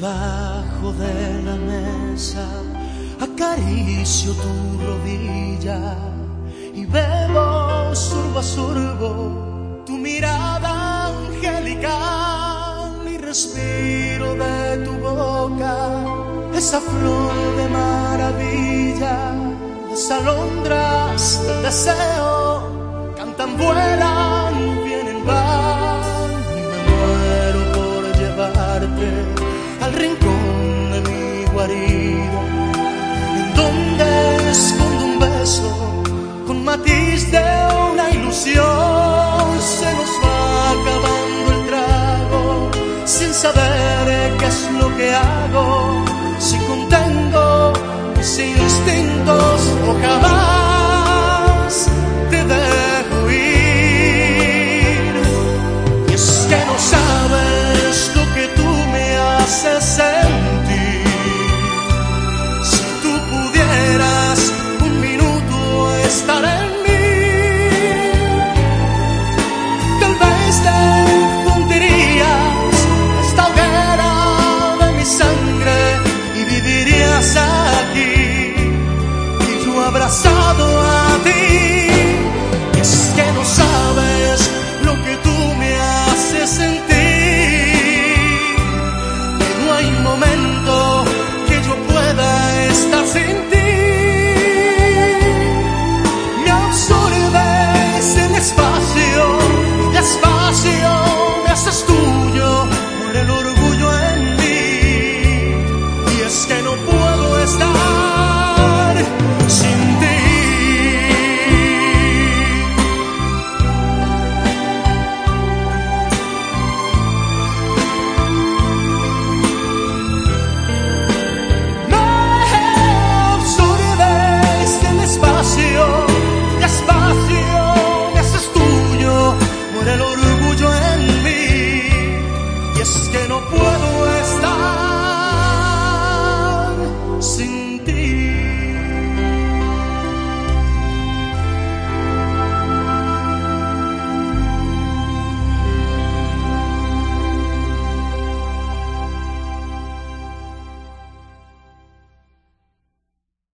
debajo de la mesa, acaricio tu rodilla y bebo surbo a surbo tu mirada angelical y respiro de tu boca esa flor de maravilla, las alondras del deseo cantan, vuelan, vienen, van y me muero por llevarte al rincón de mi guarida, en donde escondo un beso con matiz de una ilusión. Se nos va acabando el trago sin saber qué es lo que hago, si contengo mis instintos o. So.